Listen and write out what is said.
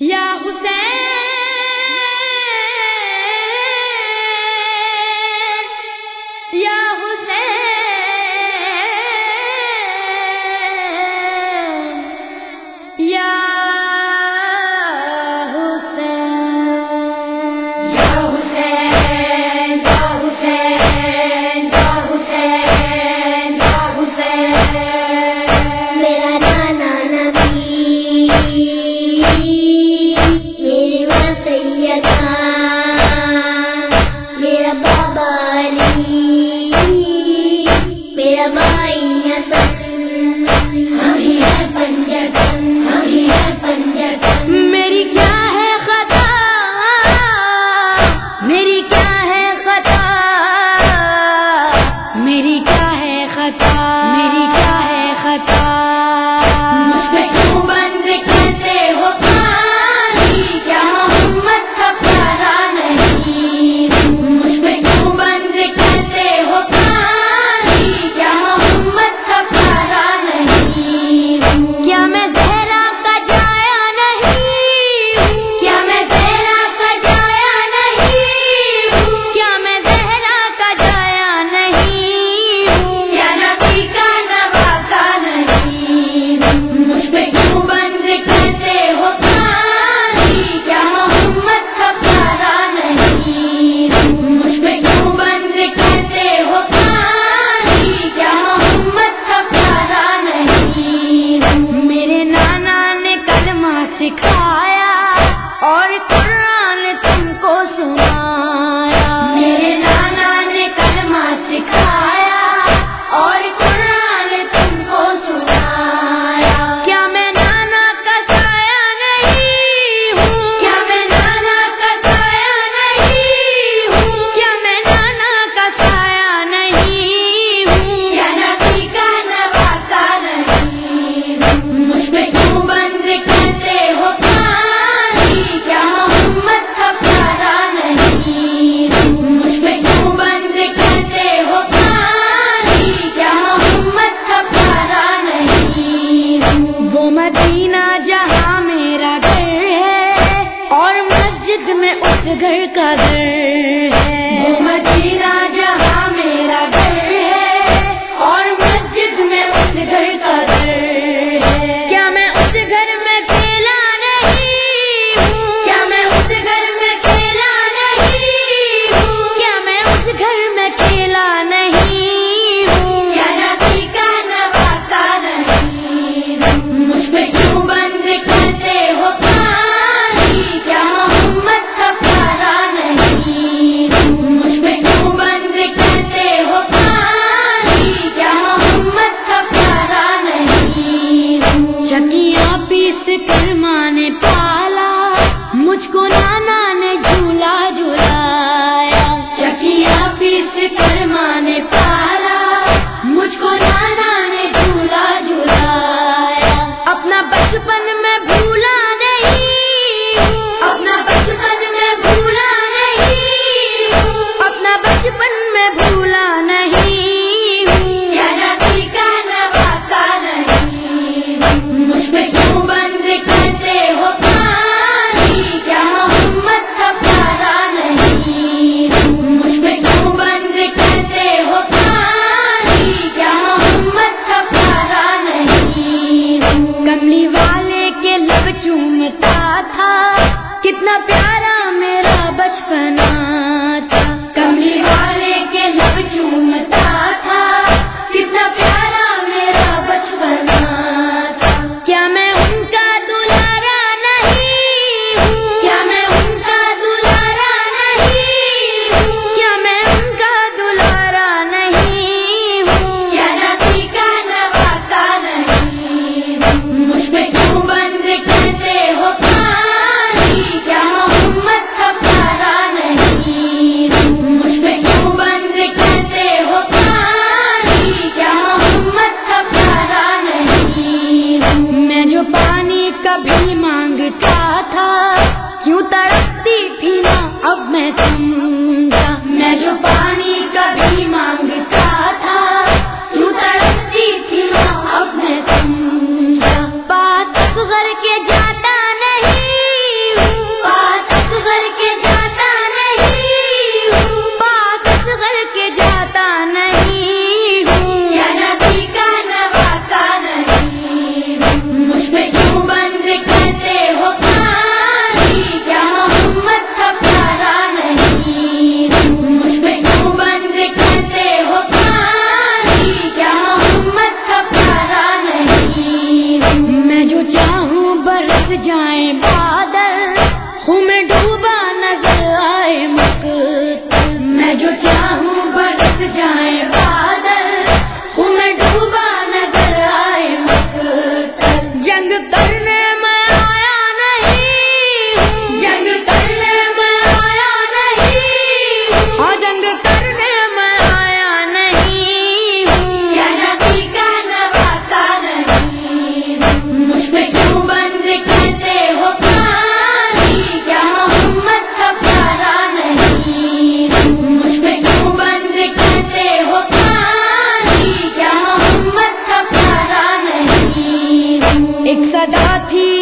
یا حسین جہاں میرا گھر ہے اور مسجد میں اس گھر کا گھر ہے۔ مدینہ پیس کر ماں نے پالا، مجھ کو نانا نے جھولا جھولایا۔ چکیا پیس کر ماں نے پالا، مجھ کو نانا نے جھولا جھولایا۔ اپنا بچپن جب چومتا تھا۔ کتنا پیارا میرا بچپنا تھا۔ کملی والے کے جب چومتا تھا۔ کتنا پیارا بھی مانگتا تھا کیوں تڑپتی تھی نا اب میں سمجھا میں جو پانی کبھی مانگ جائیں بادل۔ میں ڈوبا نظر آئے مکت میں جو چاہوں برس جائیں بادل۔ میں ڈوبا نظر آئے مکت جنگ کر ایک صدا تھی۔